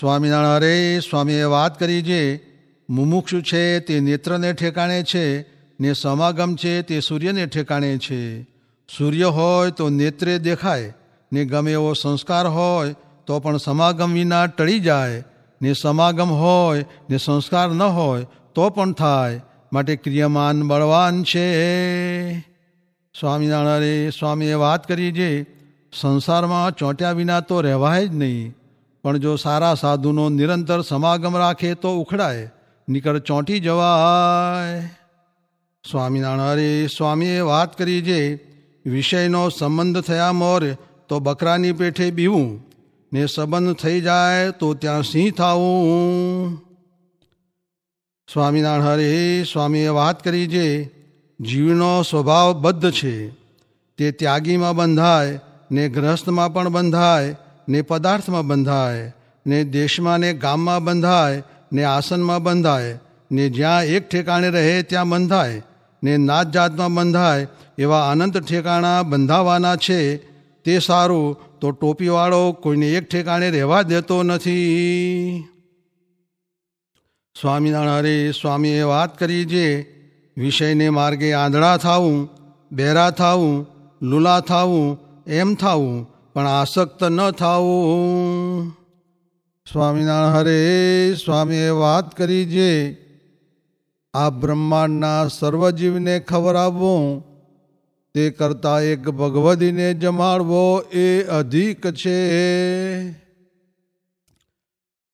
સ્વામિનારાયણ, અરે સ્વામીએ વાત કરી જે મુમુક્ષુ છે તે નેત્રને ઠેકાણે છે, ને સમાગમ છે તે સૂર્યને ઠેકાણે છે. સૂર્ય હોય તો નેત્રે દેખાય, ને ગમે એવો સંસ્કાર હોય તો પણ સમાગમ વિના ટળી જાય, ને સમાગમ હોય, ને સંસ્કાર ન હોય તો પણ થાય. માટે ક્રિયમાન બળવાન છે. સ્વામિનારાયણ સ્વામીએ વાત કરી જે સંસારમાં ચોંટ્યા વિના તો રહેવાય જ નહીં. પણ જો સારા સાધુનો નિરંતર સમાગમ રાખે તો ઉખડાય નીકળ ચોંટી જવાય. સ્વામિનારાયણ સ્વામીએ વાત કરી જે, વિષયનો સંબંધ થયા મોર, તો બકરાની પેઠે બીવું, ને સંબંધ થઈ જાય તો ત્યાં સિંહ થાવું. સ્વામિનારાયણ હરે સ્વામીએ વાત કરી જે, જીવનો સ્વભાવ બદ્ધ છે, તે ત્યાગીમાં બંધાય, ને ગ્રહસ્થમાં પણ બંધાય ને પદાર્થમાં બંધાય, ને દેશમાં ને ગામમાં બંધાય, ને આસનમાં બંધાય, ને જ્યાં એક ઠેકાણે રહે ત્યાં બંધાય, ને નાત જાતમાં બંધાય, એવા અનંત ઠેકાણા બંધાવાના છે. તે સારું, તો ટોપીવાળો કોઈને એક ઠેકાણે રહેવા દેતો નથી. સ્વામિનારાયણ સ્વામીએ વાત કરી જે, વિષયને માર્ગે આંધળા થાવું બહેરા થાવું લુલા થાવું એમ થાવું પણ આસક્ત ન થાવું સ્વામિનારાયણ હરે, સ્વામીએ વાત કરી જે, આ બ્રહ્માંડના સર્વજીવને ખવડાવવું તે કરતાં એક ભગવદીને જમાડવો એ અધિક છે.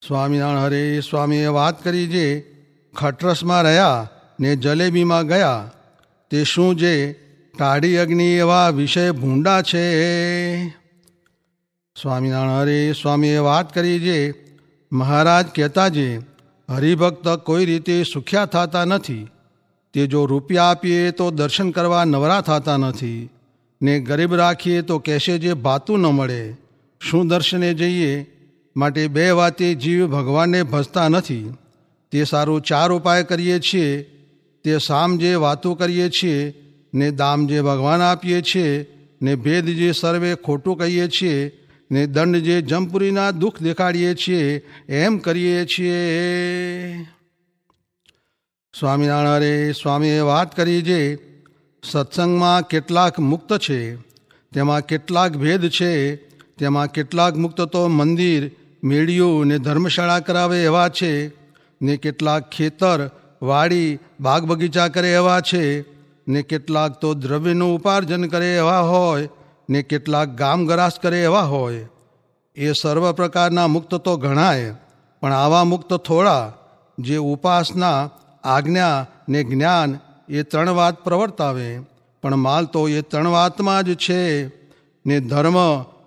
સ્વામિનારાયણ હરે, સ્વામીએ વાત કરી જે, ખટરસમાં રહ્યા ને જલેબીમાં ગયા. તે શું જે ટાઢી અગ્નિ એવા વિષય ભૂંડા છે. સ્વામિનારાયણ હરે સ્વામીએ વાત કરી જે, મહારાજ કહેતા જે, હરિભક્ત કોઈ રીતે સુખ્યા થતા નથી. તે જો રૂપિયા આપીએ તો દર્શન કરવા નવરા થતા નથી. ને ગરીબ રાખીએ તો કહેશે જે ભાતું ન મળે. શું દર્શને જઈએ? માટે બે વાતે જીવ ભગવાનને ભજતા નથી. તે સારું ચાર ઉપાય કરીએ છીએ. તે સામ જે વાતો કરીએ છીએ, ને દામ જે ભગવાન આપીએ છીએ, ને ભેદ જે સર્વે ખોટું કહીએ છીએ ને દંડ જે જમપુરીના દુઃખ દેખાડીએ છીએ, એમ કરીએ છીએ. સ્વામિનારાયણ સ્વામીએ વાત કરી જે, સત્સંગમાં કેટલાક મુક્ત છે, તેમાં કેટલાક ભેદ છે, તેમાં કેટલાક મુક્ત તો મંદિર, મેળીઓ ને ધર્મશાળા કરાવે એવા છે, ને કેટલાક ખેતર, વાડી, બાગ બગીચા કરે એવા છે, ને કેટલાક તો દ્રવ્યનું ઉપાર્જન કરે એવા હોય ને કેટલાક ગામ કરે એવા હોય, એ સર્વ પ્રકારના મુક્ત તો ઘણાય પણ આવા મુક્ત થોડા, જે ઉપાસના, આજ્ઞા ને જ્ઞાન, એ ત્રણ વાત પ્રવર્તાવે, પણ માલ તો એ ત્રણ વાતમાં જ છે, ને ધર્મ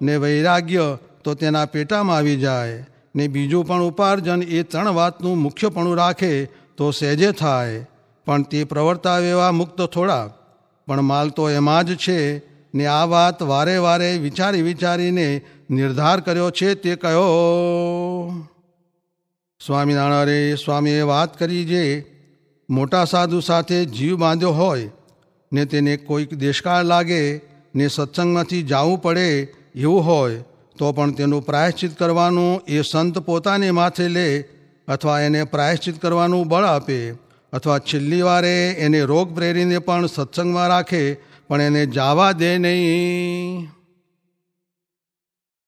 ને વૈરાગ્ય તો તેના પેટામાં આવી જાય, ને બીજું પણ ઉપાર્જન એ ત્રણ વાતનું મુખ્યપણું રાખે તો સહેજે થાય, પણ તે પ્રવર્તાવે એવા મુક્ત થોડા, પણ માલ તો એમાં જ છે ને આ વાત વારે વારે વિચારી વિચારીને નિર્ધાર કર્યો છે તે કયો. સ્વામિનારાયણ સ્વામીએ વાત કરી જે મોટા સાધુ સાથે જીવ બાંધ્યો હોય ને તેને કોઈક દેશકાળ લાગે ને સત્સંગમાંથી જવું પડે એવું હોય તો પણ તેનું પ્રાયશ્ચિત કરવાનું એ સંત પોતાને માથે લે અથવા એને પ્રાયશ્ચિત કરવાનું બળ આપે અથવા છેલ્લી વારે એને રોગ પ્રેરીને પણ સત્સંગમાં રાખે પણ એને જાવા દે નહીં.